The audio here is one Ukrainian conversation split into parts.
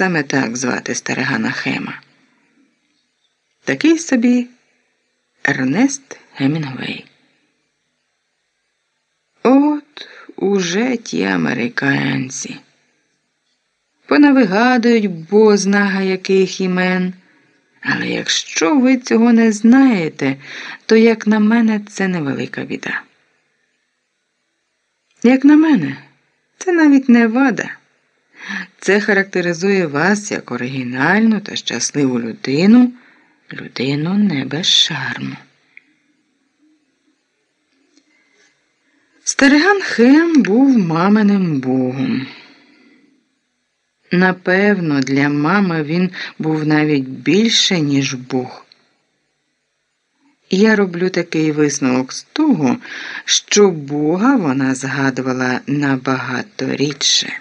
саме так звати старигана Хема. Такий собі Ернест Гемінгвей. От уже ті американці. Понавигадують бознага яких імен. Але якщо ви цього не знаєте, то, як на мене, це невелика біда. Як на мене, це навіть не вада. Це характеризує вас як оригінальну та щасливу людину, людину не без шарму. Стариган Хем був маминим богом. Напевно, для мами він був навіть більше, ніж Бог. Я роблю такий висновок з того, що Бога вона згадувала набагато рідше.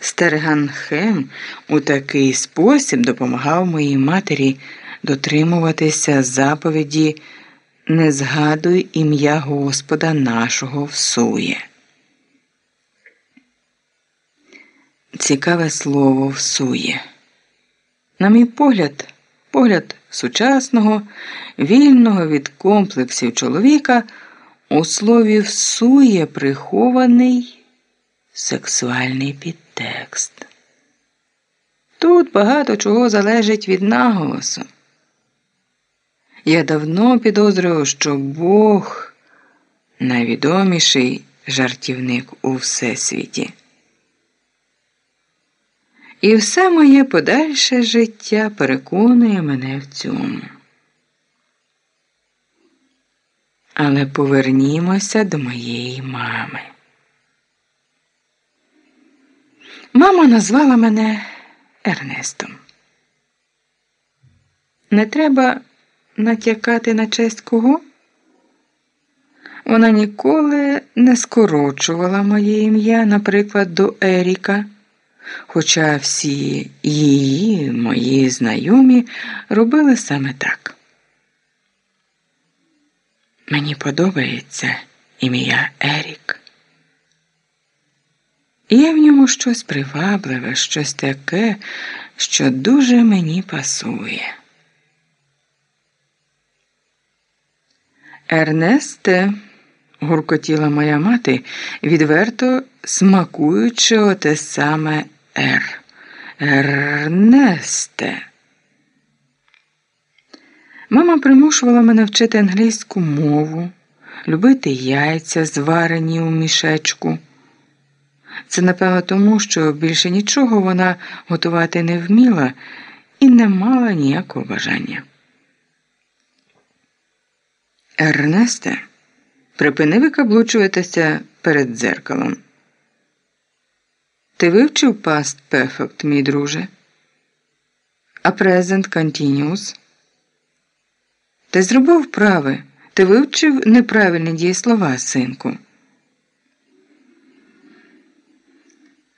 Стерган Хем у такий спосіб допомагав моїй матері дотримуватися заповіді Не згадуй ім'я Господа нашого всує. Цікаве слово всує. На мій погляд, погляд сучасного, вільного від комплексів чоловіка, у слові всує прихований сексуальний підтекст. Тут багато чого залежить від наголосу. Я давно підозрюю, що Бог найвідоміший жартівник у всесвіті. І все моє подальше життя переконує мене в цьому. Але повернімося до моєї мами. Мама назвала мене Ернестом. Не треба натякати на честь кого? Вона ніколи не скорочувала моє ім'я, наприклад, до Еріка хоча всі її, мої знайомі, робили саме так. Мені подобається ім'я Ерік. Є в ньому щось привабливе, щось таке, що дуже мені пасує. Ернесте, гуркотіла моя мати, відверто смакуючи оте саме Р. Ернесте. Мама примушувала мене вчити англійську мову, любити яйця, зварені у мішечку. Це, напевно, тому, що більше нічого вона готувати не вміла і не мала ніякого бажання. Ернесте, припини викаблучуватися перед дзеркалом. Ти вивчив past perfect, мій друже? А present continuous? Ти зробив вправи. Ти вивчив неправильні дієслова, синку.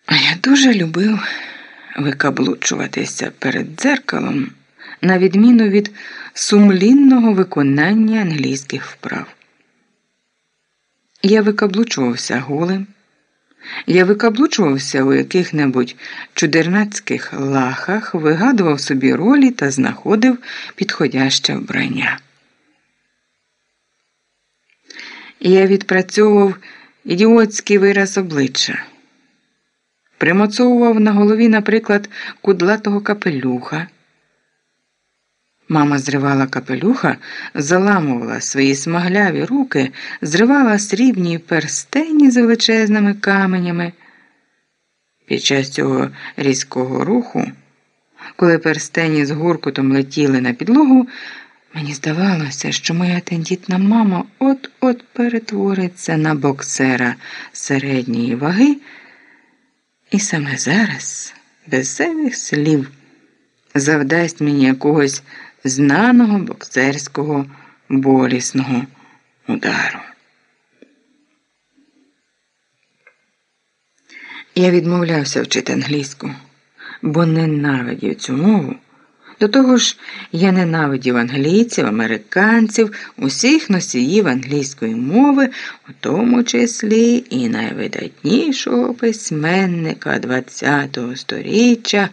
А я дуже любив викаблучуватися перед дзеркалом, на відміну від сумлінного виконання англійських вправ. Я викаблучувався голим. Я викаблучувався у яких-небудь чудернацьких лахах, вигадував собі ролі та знаходив підходяще вбрання. Я відпрацьовував ідіотський вираз обличчя, примоцовував на голові, наприклад, кудлатого капелюха. Мама зривала капелюха, заламувала свої смагляві руки, зривала срібні перстені з величезними каменями. Під час цього різкого руху, коли перстені з гуркотом летіли на підлогу, мені здавалося, що моя тендітна мама от-от перетвориться на боксера середньої ваги, і саме зараз, без зайвих слів, завдасть мені якогось знаного боксерського болісного удару. Я відмовлявся вчити англійську, бо ненавидів цю мову, До того ж, я ненавидів англійців, американців, усіх носіїв англійської мови, у тому числі і найвидатнішого письменника ХХ століття